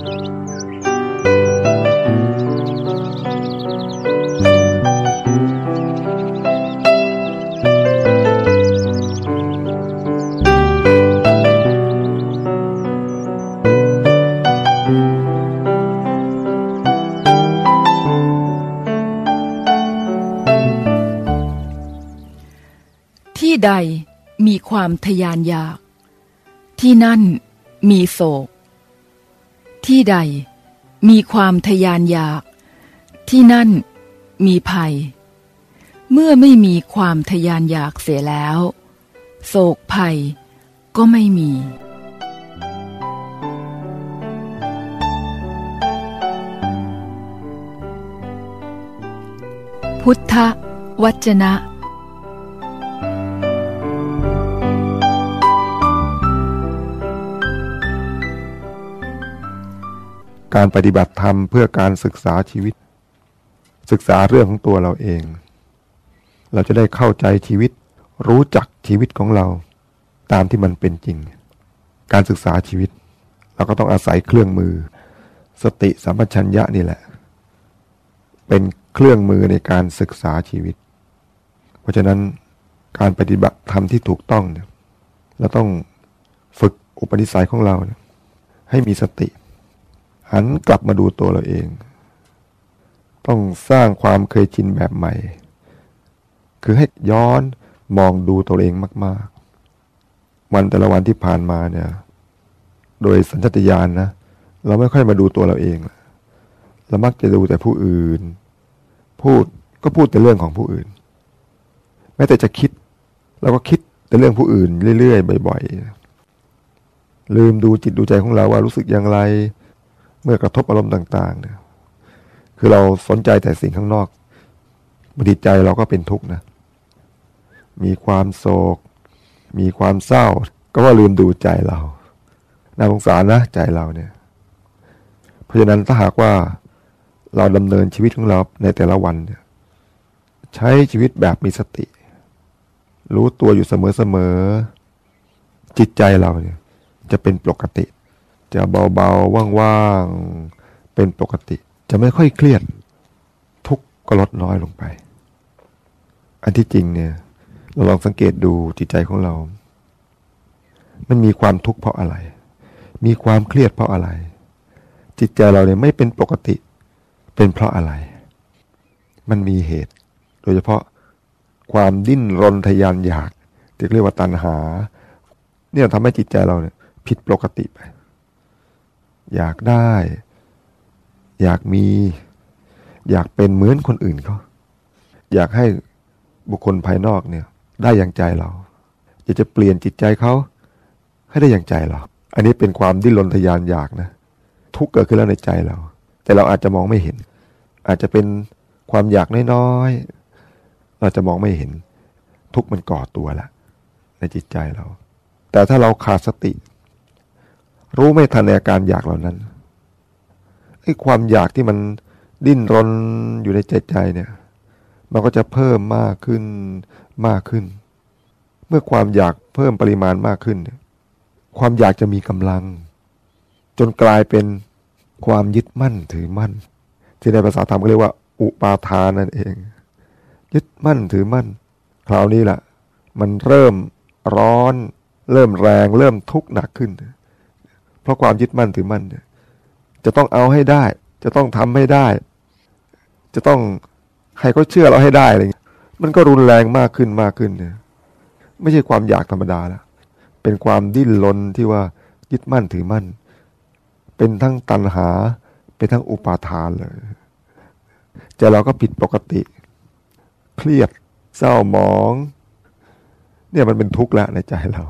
ที่ใดมีความทยานอยาก ที่นั่นมีโศก ที่ใดมีความทยานอยาก ที่นั่นมีภัย เมื่อไม่มีความทยานอยากเสียแล้ว โศกภัยก็ไม่มีพุทธวจนะ การปฏิบัติธรรมเพื่อการศึกษาชีวิต ศึกษาเรื่องของตัวเราเอง เราจะได้เข้าใจชีวิต รู้จักชีวิตของเรา ตามที่มันเป็นจริง การศึกษาชีวิต เราก็ต้องอาศัยเครื่องมือ สติสัมปชัญญะนี่แหละ เป็นเครื่องมือในการศึกษาชีวิต เพราะฉะนั้นการปฏิบัติธรรมที่ถูกต้องเนี่ยเราต้องฝึกอุปนิสัยของเรา ให้มีสติ หันกลับมาดูตัวเราเอง ต้องสร้างความเคยชินแบบใหม่ คือให้ย้อนมองดูตัวเองมาก ๆ วันแต่ละวันที่ผ่านมาเนี่ย โดยสัญชาตญาณนะเราไม่ค่อยมาดูตัวเราเองเรามักจะดูแต่ผู้อื่น พูดก็พูดแต่เรื่องของผู้อื่น แม้แต่จะคิดเราก็คิดแต่เรื่องผู้อื่นเรื่อยๆบ่อยๆลืมดูจิตดูใจของเราว่ารู้สึกอย่างไร เมื่อกระทบอารมณ์ต่างๆเนี่ยคือเราสนใจแต่สิ่งข้างนอกบางทีใจเราก็เป็นทุกข์นะ มีความโศก มีความเศร้า ก็ว่าลืมดูใจเราน่าสงสารนะใจเราเนี่ย เพราะฉะนั้นถ้าหากว่าเราดำเนินชีวิตของเราในแต่ละวันเนี่ย ใช้ชีวิตแบบมีสติ รู้ตัวอยู่เสมอๆจิตใจเราเนี่ย จะเป็นปกติ จะเบาๆ ว่างๆ เป็นปกติ จะไม่ค่อยเครียด ทุกก็ลดน้อยลงไป อันที่จริงเนี่ยเราลองสังเกตดูจิตใจของเรา มันมีความทุกข์เพราะอะไร มีความเครียดเพราะอะไร จิตใจเราเนี่ยไม่เป็นปกติ เป็นเพราะอะไร มันมีเหตุ โดยเฉพาะความดิ้นรนทยานอยากที่เรียกว่าตัณหา เนี่ยทำให้จิตใจเราเนี่ยผิดปกติไป อยากได้ อยากมี อยากเป็นเหมือนคนอื่นเขาอยากให้บุคคลภายนอกเนี่ย ได้อย่างใจเรา อยากจะเปลี่ยนจิตใจเขาให้ได้อย่างใจเรา อันนี้เป็นความดิ้นรนทยานอยากนะ ทุกเกิดขึ้นแล้วในใจเรา แต่เราอาจจะมองไม่เห็น อาจจะเป็นความอยากน้อยๆ เราจะมองไม่เห็น ทุกมันก่อตัวละในจิตใจเรา แต่ถ้าเราขาดสติ รู้ไม่ทันในอาการอยากเหล่านั้นไอ้ความอยากที่มันดิ้นรนอยู่ในใจใจเนี่ย มันก็จะเพิ่มมากขึ้นมากขึ้น เมื่อความอยากเพิ่มปริมาณมากขึ้น ความอยากจะมีกำลัง จนกลายเป็นความยึดมั่นถือมั่น ที่ในภาษาธรรมก็เรียกว่า อุปาทานนั่นเอง ยึดมั่นถือมั่น คราวนี้แหละมันเริ่มร้อน เริ่มแรง เริ่มทุกข์หนักขึ้นเเพราะความยึดมั่นถือมั่นเนี่ยจะต้องเอาให้ได้ จะต้องทำให้ได้ จะต้องให้เขาเชื่อเราให้ได้อะไรเงี้ยมันก็รุนแรงมากขึ้นมากขึ้นเนี่ยไม่ใช่ความอยากธรรมดาแล้วเป็นความดิ้นรนที่ว่ายึดมั่นถือมั่น เป็นทั้งตัณหา เป็นทั้งอุปาทานเลยใจเราก็ผิดปกติ เครียดเศร้าหมอง เนี่ยมันเป็นทุกข์แล้วในใจเรา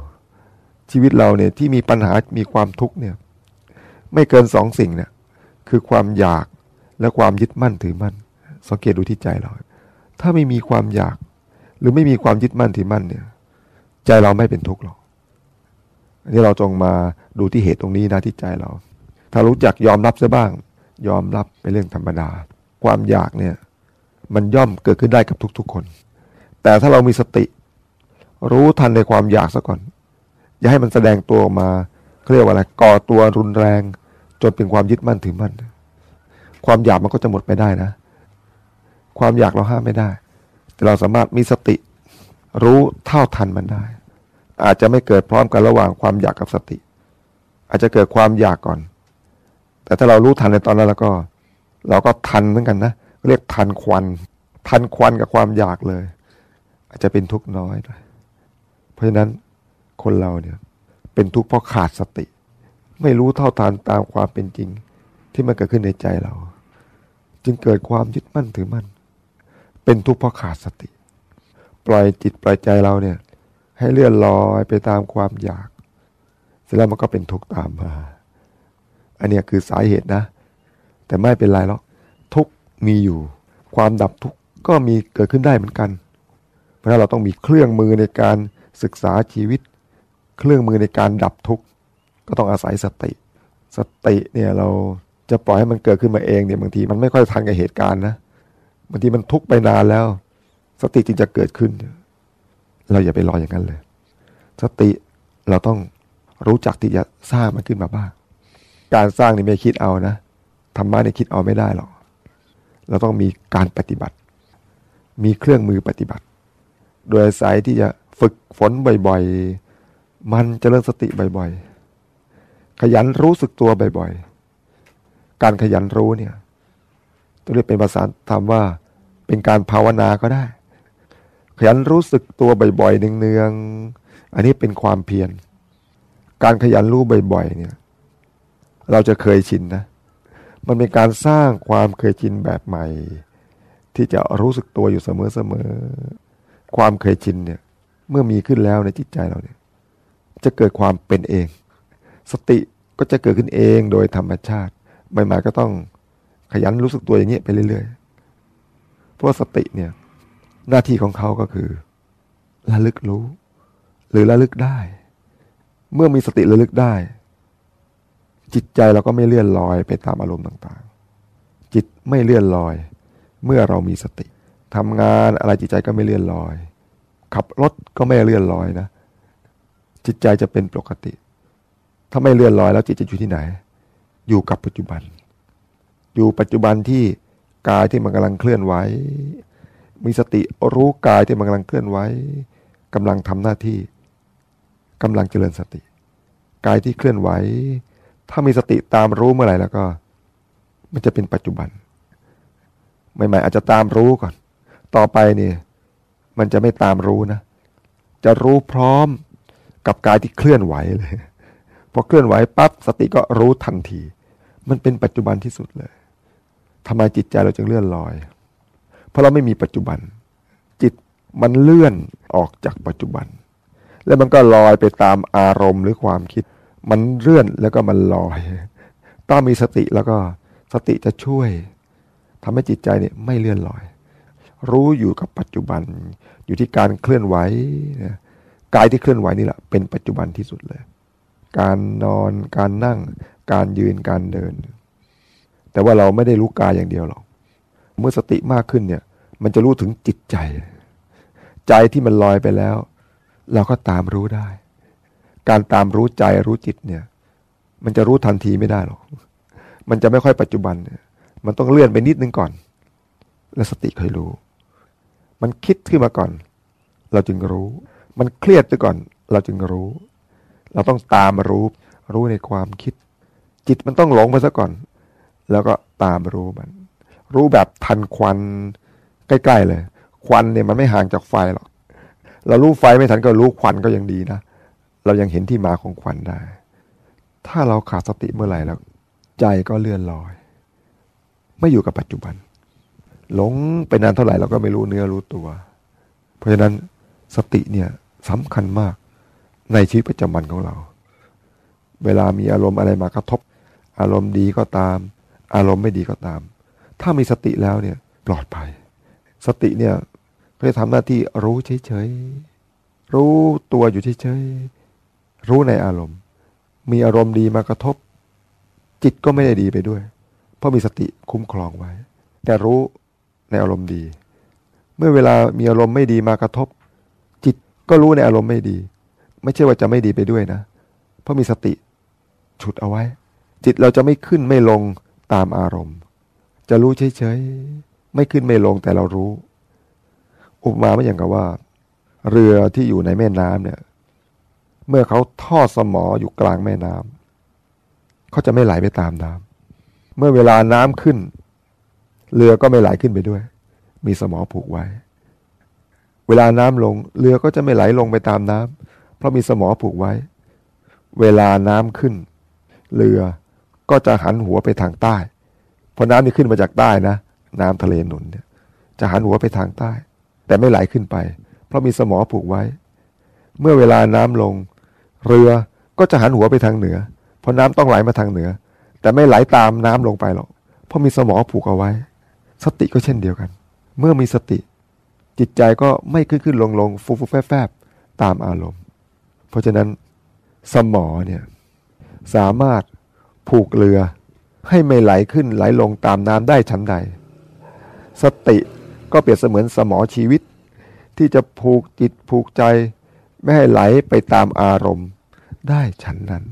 ชีวิตเราเนี่ยที่มีปัญหามีความทุกข์เนี่ยไม่เกินสองสิ่งเนี่ยคือความอยากและความยึดมั่นถือมั่น สังเกตดูที่ใจเรา ถ้าไม่มีความอยาก หรือไม่มีความยึดมั่นถือมั่นเนี่ย ใจเราไม่เป็นทุกข์หรอกอันนี้เราจงมาดูที่เหตุตรงนี้นะที่ใจเรา ถ้ารู้จักยอมรับซะบ้าง ยอมรับเป็นเรื่องธรรมดา ความอยากเนี่ยมันย่อมเกิดขึ้นได้กับทุกๆคน แต่ถ้าเรามีสติ รู้ทันในความอยากซะก่อน อย่าให้มันแสดงตัวออกมาเขาเรียกว่าอะไรก่อตัวรุนแรง จนเป็นความยึดมั่นถือมั่นความอยากมันก็จะหมดไปได้นะ ความอยากเราห้ามไม่ได้ แต่เราสามารถมีสติ รู้เท่าทันมันได้ อาจจะไม่เกิดพร้อมกันระหว่างความอยากกับสติ อาจจะเกิดความอยากก่อน แต่ถ้าเรารู้ทันในตอนนั้นแล้วก็ เราก็ทันเหมือนกันนะเรียกทันควัน ทันควันกับความอยากเลย อาจจะเป็นทุกข์น้อยหน่อยเพราะฉะนั้น คนเราเนี่ยเป็นทุกข์เพราะขาดสติ ไม่รู้เท่าทันตามความเป็นจริงที่มันเกิดขึ้นในใจเรา จึงเกิดความยึดมั่นถือมั่น เป็นทุกข์เพราะขาดสติ ปล่อยจิตปล่อยใจเราเนี่ยให้เลื่อนลอยไปตามความอยาก เสร็จแล้วมันก็เป็นทุกข์ตามมา อันนี้คือสาเหตุนะ แต่ไม่เป็นไรหรอกทุกมีอยู่ ความดับทุกข์ก็มีเกิดขึ้นได้เหมือนกัน เพราะนั้นเราต้องมีเครื่องมือในการศึกษาชีวิต เครื่องมือในการดับทุกข์ก็ต้องอาศัยสติ สติเนี่ยเราจะปล่อยให้มันเกิดขึ้นมาเองเนี่ยบางทีมันไม่ค่อยทันกับเหตุการณ์นะบางทีมันทุกข์ไปนานแล้ว สติจึงจะเกิดขึ้น เราอย่าไปรออย่างนั้นเลย สติเราต้องรู้จักที่จะสร้างมันขึ้นมาบ้าง การสร้างนี่ไม่คิดเอานะธรรมะนี่คิดเอาไม่ได้หรอกเราต้องมีการปฏิบัติ มีเครื่องมือปฏิบัติ โดยอาศัยที่จะฝึกฝนบ่อยๆ มันจเจริญสติบ่อยๆ ขยันรู้สึกตัวบ่อยๆ การขยันรู้เนี่ยจะเรียกเป็นภาษาธรรมว่าเป็นการภาวนาก็ได้ ขยันรู้สึกตัวบ่อยๆเนืองๆอันนี้เป็นความเพียรการขยันรู้บ่อยๆเนี่ยเราจะเคยชินนะ มันเป็นการสร้างความเคยชินแบบใหม่ ที่จะรู้สึกตัวอยู่เสมอๆ ความเคยชินเนี่ยเมื่อมีขึ้นแล้วในจิตใจเราเนี่ย จะเกิดความเป็นเอง สติก็จะเกิดขึ้นเองโดยธรรมชาติใหม่ๆก็ต้องขยันรู้สึกตัวอย่างนี้ไปเรื่อยๆ เพราะสติเนี่ยหน้าที่ของเขาก็คือระลึกรู้ หรือระลึกได้ เมื่อมีสติระลึกได้ จิตใจเราก็ไม่เลื่อนลอยไปตามอารมณ์ต่างๆ จิตไม่เลื่อนลอย เมื่อเรามีสติทำงานอะไรจิตใจก็ไม่เลื่อนลอย ขับรถก็ไม่เลื่อนลอยนะ จิตใจจะเป็นปกติ ถ้าไม่เลื่อนลอยแล้วจิตจะอยู่ที่ไหน อยู่กับปัจจุบัน อยู่ปัจจุบันที่กายที่มันกำลังเคลื่อนไหว มีสติรู้กายที่มันกำลังเคลื่อนไหวกำลังทำหน้าที่กำลังเจริญสติ กายที่เคลื่อนไหว ถ้ามีสติตามรู้เมื่อไหร่แล้วก็ มันจะเป็นปัจจุบัน ใหม่ๆอาจจะตามรู้ก่อน ต่อไปเนี่ยมันจะไม่ตามรู้นะ จะรู้พร้อม กับกายที่เคลื่อนไหวเลยพอเคลื่อนไหวปั๊บสติก็รู้ทันที มันเป็นปัจจุบันที่สุดเลยทำไมจิตใจเราจึงเลื่อนลอย เพราะเราไม่มีปัจจุบัน จิตมันเลื่อนออกจากปัจจุบัน แล้วมันก็ลอยไปตามอารมณ์หรือความคิด มันเลื่อนแล้วก็มันลอยต้องมีสติแล้วก็สติจะช่วยทำให้จิตใจเนี่ยไม่เลื่อนลอย รู้อยู่กับปัจจุบัน อยู่ที่การเคลื่อนไหวนะ กายที่เคลื่อนไหวนี่แหละเป็นปัจจุบันที่สุดเลย การนอนการนั่ง การยืนการเดิน แต่ว่าเราไม่ได้รู้กายอย่างเดียวหรอกเมื่อสติมากขึ้นเนี่ย มันจะรู้ถึงจิตใจ ใจที่มันลอยไปแล้ว เราก็ตามรู้ได้ การตามรู้ใจรู้จิตเนี่ย มันจะรู้ทันทีไม่ได้หรอกมันจะไม่ค่อยปัจจุบันมันต้องเลื่อนไปนิดนึงก่อน แล้วสติค่อยรู้ มันคิดขึ้นมาก่อน เราจึงรู้ มันเครียดไปก่อน เราจึงรู้ เราต้องตามรู้ รู้ในความคิด จิตมันต้องหลงไปซะก่อน แล้วก็ตามรู้มัน รู้แบบทันควันใกล้ๆเลย ควันเนี่ยมันไม่ห่างจากไฟหรอก เรารู้ไฟไม่ทันก็รู้ควันก็ยังดีนะ เรายังเห็นที่มาของควันได้ ถ้าเราขาดสติเมื่อไหร่แล้ว ใจก็เลื่อนลอย ไม่อยู่กับปัจจุบัน หลงไปนานเท่าไหร่เราก็ไม่รู้เนื้อรู้ตัว เพราะฉะนั้นสติเนี่ย สำคัญมากในชีวิตประจำวันของเรา เวลามีอารมณ์อะไรมากระทบ อารมณ์ดีก็ตาม อารมณ์ไม่ดีก็ตาม ถ้ามีสติแล้วเนี่ยปลอดภัย สติเนี่ยเพ่อทำหน้าที่รู้เฉยๆ รู้ตัวอยู่เฉยๆ รู้ในอารมณ์ มีอารมณ์ดีมากระทบ จิตก็ไม่ได้ดีไปด้วย เพราะมีสติคุ้มครองไว้ แต่รู้ในอารมณ์ดี เมื่อเวลามีอารมณ์ไม่ดีมากระทบ ก็รู้ในอารมณ์ไม่ดี ไม่ใช่ว่าจะไม่ดีไปด้วยนะ เพราะมีสติฉุดเอาไว้ จิตเราจะไม่ขึ้นไม่ลงตามอารมณ์ จะรู้เฉยๆไม่ขึ้นไม่ลงแต่เรารู้ อุปมาไม่อย่างกับว่า เรือที่อยู่ในแม่น้ำเนี่ย เมื่อเขาทอดสมออยู่กลางแม่น้ำเขาจะไม่ไหลไปตามน้ำเมื่อเวลาน้ำขึ้น เรือก็ไม่ไหลขึ้นไปด้วย มีสมอผูกไว้ เวลาน้ำลง เรือก็จะไม่ไหลลงไปตามน้ำเพราะมีสมอผูกไว้ เวลาน้ำขึ้น เรือก็จะหันหัวไปทางใต้เพราะน้ำนี่ขึ้นมาจากใต้นะ น้ำทะเลหนุนเนี่ยจะหันหัวไปทางใต้ แต่ไม่ไหลขึ้นไป เพราะมีสมอผูกไว้ เมื่อเวลาน้ำลง เรือก็จะหันหัวไปทางเหนือ เพราะน้ำต้องไหลมาทางเหนือ แต่ไม่ไหลตามน้ำลงไปหรอกเพราะมีสมอผูกเอาไว้ สติก็เช่นเดียวกัน เมื่อมีสติ จิตใจก็ไม่ขึ้นขึ้นลงลงฟูฟูแฟบแฟบตามอารมณ์ เพราะฉะนั้นสมอเนี่ยสามารถผูกเรือให้ไม่ไหลขึ้นไหลลงตามน้ำได้ชั้นใด สติก็เปรียบเสมือนสมอชีวิต ที่จะผูกจิตผูกใจ ไม่ให้ไหลไปตามอารมณ์ได้ชั้นนั้น